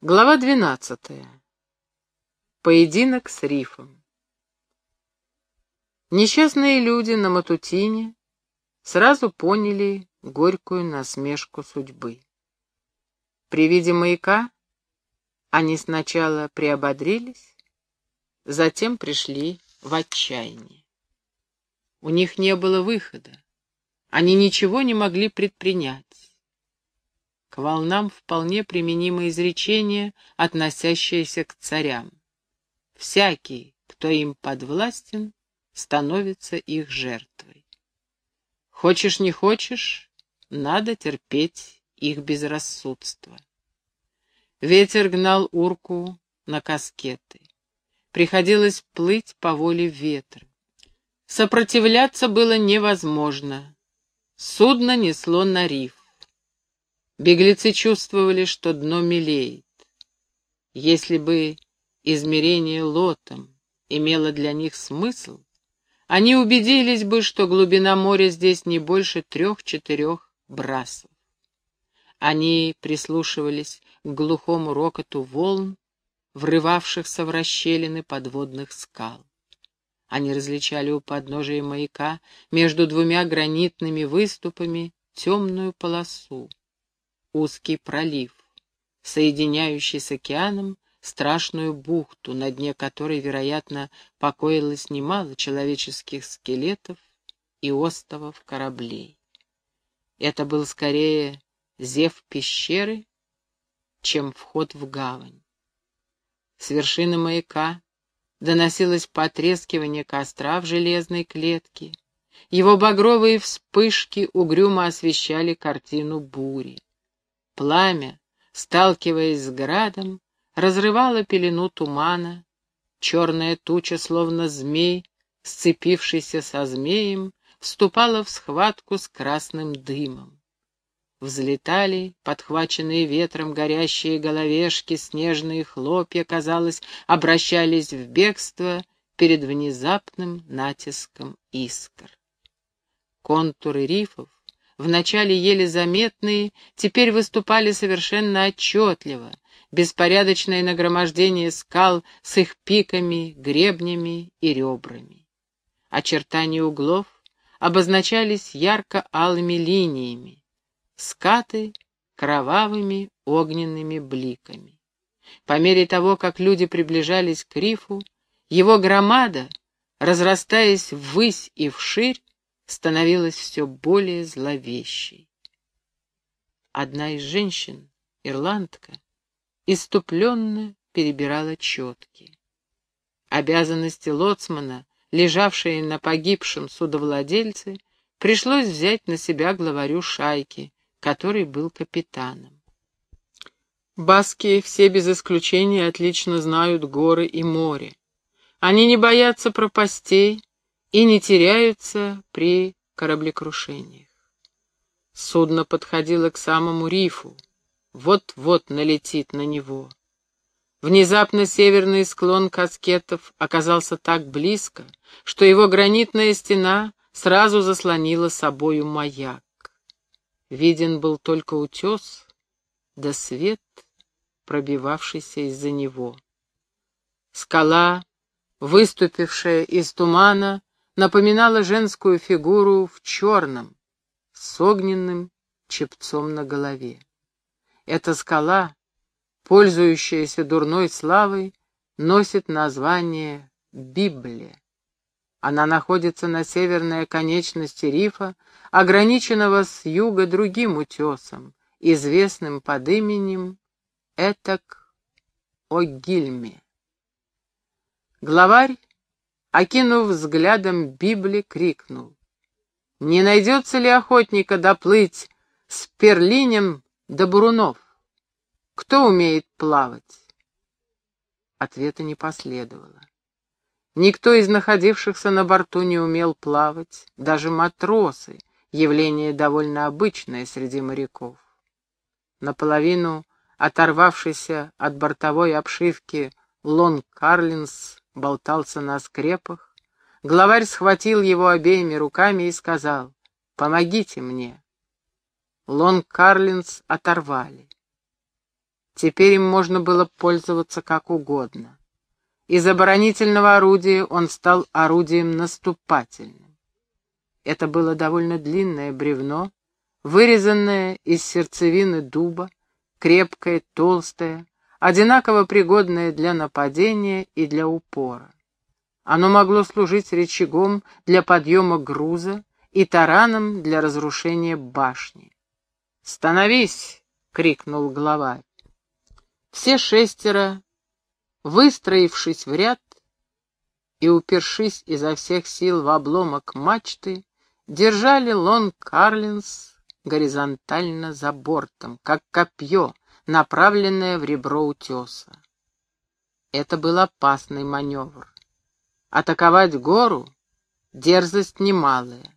Глава двенадцатая. Поединок с рифом. Несчастные люди на Матутине сразу поняли горькую насмешку судьбы. При виде маяка они сначала приободрились, затем пришли в отчаяние. У них не было выхода, они ничего не могли предпринять. К волнам вполне применимо изречение, относящееся к царям. Всякий, кто им подвластен, становится их жертвой. Хочешь не хочешь, надо терпеть их безрассудство. Ветер гнал урку на каскеты. Приходилось плыть по воле ветра. Сопротивляться было невозможно. Судно несло на риф. Беглецы чувствовали, что дно мелеет. Если бы измерение лотом имело для них смысл, они убедились бы, что глубина моря здесь не больше трех-четырех брасов. Они прислушивались к глухому рокоту волн, врывавшихся в расщелины подводных скал. Они различали у подножия маяка между двумя гранитными выступами темную полосу узкий пролив, соединяющий с океаном страшную бухту, на дне которой, вероятно, покоилось немало человеческих скелетов и остовов кораблей. Это был скорее зев пещеры, чем вход в гавань. С вершины маяка доносилось потрескивание костра в железной клетке. Его багровые вспышки угрюмо освещали картину бури. Пламя, сталкиваясь с градом, разрывало пелену тумана. Черная туча, словно змей, сцепившийся со змеем, вступала в схватку с красным дымом. Взлетали, подхваченные ветром горящие головешки, снежные хлопья, казалось, обращались в бегство перед внезапным натиском искр. Контуры рифов вначале еле заметные, теперь выступали совершенно отчетливо, беспорядочное нагромождение скал с их пиками, гребнями и ребрами. Очертания углов обозначались ярко-алыми линиями, скаты — кровавыми огненными бликами. По мере того, как люди приближались к рифу, его громада, разрастаясь ввысь и вширь, становилась все более зловещей. Одна из женщин, ирландка, иступленно перебирала четки. Обязанности лоцмана, лежавшие на погибшем судовладельце, пришлось взять на себя главарю шайки, который был капитаном. Баски все без исключения отлично знают горы и море. Они не боятся пропастей, и не теряются при кораблекрушениях. Судно подходило к самому рифу, вот-вот налетит на него. Внезапно северный склон каскетов оказался так близко, что его гранитная стена сразу заслонила собою маяк. Виден был только утес, да свет, пробивавшийся из-за него. Скала, выступившая из тумана, напоминала женскую фигуру в черном, с огненным чепцом на голове. Эта скала, пользующаяся дурной славой, носит название Библия. Она находится на северной оконечности рифа, ограниченного с юга другим утесом, известным под именем Этак Огильме. Главарь окинув взглядом Библи, крикнул. «Не найдется ли охотника доплыть с перлинем до бурунов? Кто умеет плавать?» Ответа не последовало. Никто из находившихся на борту не умел плавать, даже матросы, явление довольно обычное среди моряков. Наполовину оторвавшийся от бортовой обшивки Лонг Карлинс болтался на скрепах, главарь схватил его обеими руками и сказал «Помогите мне». Лонг Карлинс оторвали. Теперь им можно было пользоваться как угодно. Из оборонительного орудия он стал орудием наступательным. Это было довольно длинное бревно, вырезанное из сердцевины дуба, крепкое, толстое, одинаково пригодное для нападения и для упора. Оно могло служить рычагом для подъема груза и тараном для разрушения башни. «Становись!» — крикнул главарь. Все шестеро, выстроившись в ряд и упершись изо всех сил в обломок мачты, держали лонг Карлинс горизонтально за бортом, как копье, направленное в ребро утеса. Это был опасный маневр. Атаковать гору — дерзость немалая.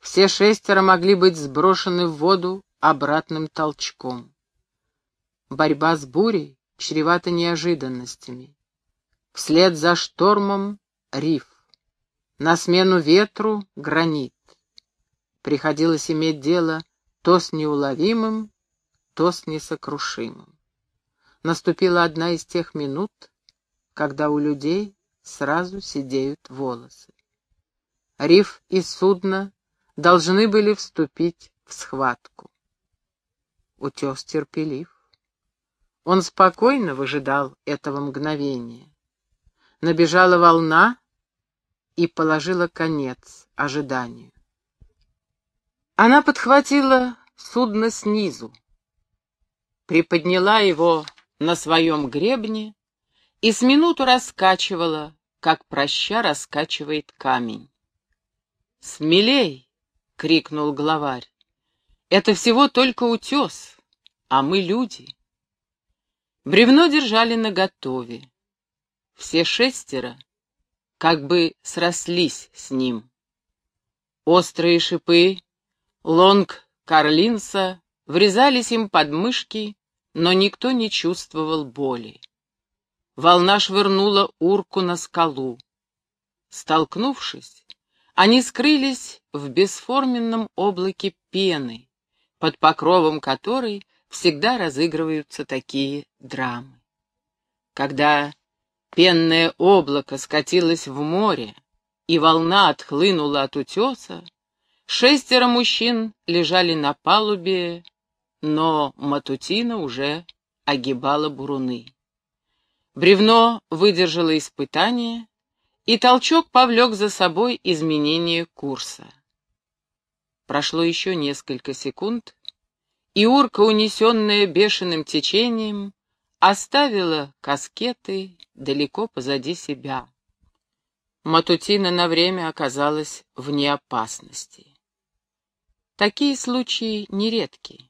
Все шестеро могли быть сброшены в воду обратным толчком. Борьба с бурей чревата неожиданностями. Вслед за штормом — риф. На смену ветру — гранит. Приходилось иметь дело то с неуловимым, то с несокрушимым. Наступила одна из тех минут, когда у людей сразу сидеют волосы. Риф и судно должны были вступить в схватку. Утес терпелив. Он спокойно выжидал этого мгновения. Набежала волна и положила конец ожиданию. Она подхватила судно снизу, приподняла его на своем гребне и с минуту раскачивала, как проща раскачивает камень. «Смелей!» — крикнул главарь. «Это всего только утес, а мы люди». Бревно держали наготове. Все шестеро как бы срослись с ним. Острые шипы лонг Карлинса врезались им под мышки, но никто не чувствовал боли. Волна швырнула урку на скалу. Столкнувшись, они скрылись в бесформенном облаке пены, под покровом которой всегда разыгрываются такие драмы. Когда пенное облако скатилось в море, и волна отхлынула от утеса, шестеро мужчин лежали на палубе, но Матутина уже огибала буруны. Бревно выдержало испытание, и толчок повлек за собой изменение курса. Прошло еще несколько секунд, и урка, унесенная бешеным течением, оставила каскеты далеко позади себя. Матутина на время оказалась вне опасности. Такие случаи нередки.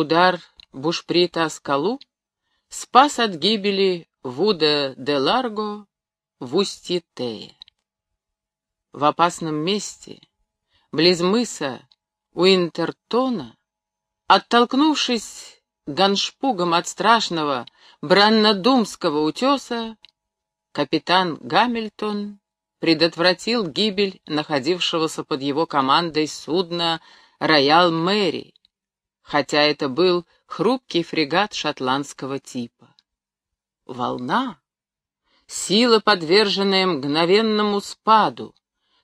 Удар бушприта о скалу спас от гибели Вуда де Ларго в устье Тея. В опасном месте, близ мыса Уинтертона, Оттолкнувшись ганшпугом от страшного Браннодумского утеса, капитан Гамильтон предотвратил гибель находившегося под его командой судна «Роял Мэри», хотя это был хрупкий фрегат шотландского типа. Волна, сила, подверженная мгновенному спаду,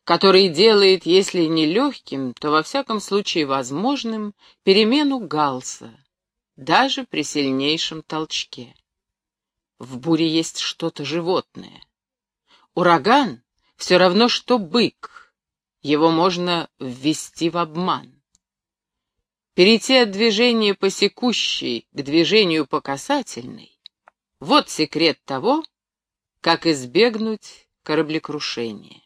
который делает, если не легким, то во всяком случае возможным, перемену галса, даже при сильнейшем толчке. В буре есть что-то животное. Ураган все равно, что бык, его можно ввести в обман. Перейти от движения посекущей к движению по касательной — вот секрет того, как избегнуть кораблекрушения.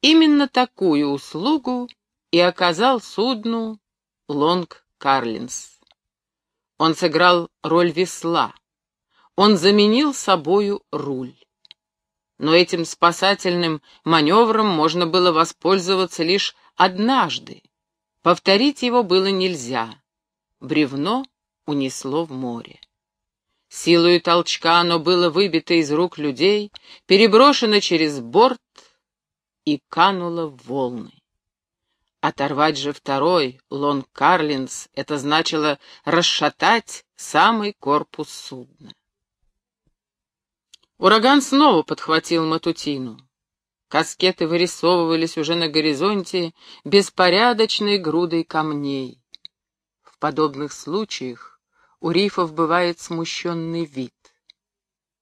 Именно такую услугу и оказал судну Лонг Карлинс. Он сыграл роль весла. Он заменил собою руль. Но этим спасательным маневром можно было воспользоваться лишь однажды. Повторить его было нельзя. Бревно унесло в море. Силою толчка оно было выбито из рук людей, переброшено через борт и канула в волны. Оторвать же второй, Лон Карлинс, это значило расшатать самый корпус судна. Ураган снова подхватил Матутину. Каскеты вырисовывались уже на горизонте беспорядочной грудой камней. В подобных случаях у рифов бывает смущенный вид.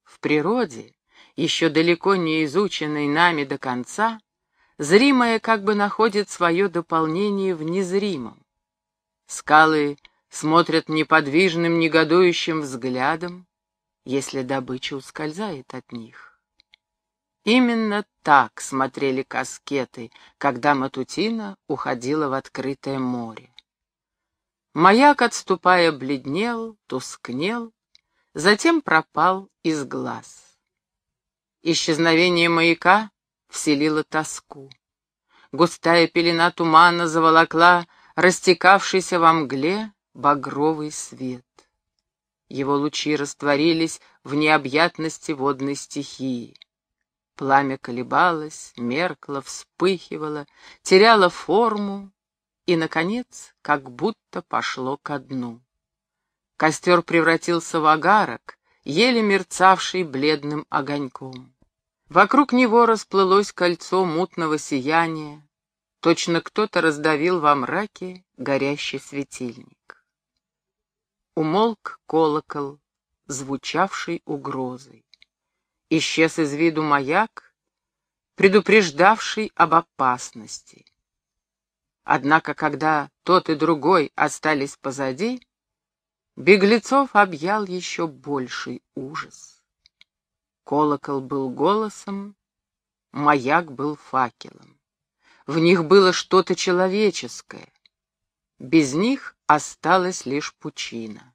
В природе, еще далеко не изученной нами до конца, зримое как бы находит свое дополнение в незримом. Скалы смотрят неподвижным негодующим взглядом, если добыча ускользает от них. Именно так смотрели каскеты, когда Матутина уходила в открытое море. Маяк, отступая, бледнел, тускнел, затем пропал из глаз. Исчезновение маяка вселило тоску. Густая пелена тумана заволокла растекавшийся во мгле багровый свет. Его лучи растворились в необъятности водной стихии. Пламя колебалось, меркло, вспыхивало, теряло форму и, наконец, как будто пошло ко дну. Костер превратился в агарок, еле мерцавший бледным огоньком. Вокруг него расплылось кольцо мутного сияния, точно кто-то раздавил во мраке горящий светильник. Умолк колокол, звучавший угрозой. Исчез из виду маяк, предупреждавший об опасности. Однако, когда тот и другой остались позади, беглецов объял еще больший ужас. Колокол был голосом, маяк был факелом. В них было что-то человеческое. Без них осталась лишь пучина.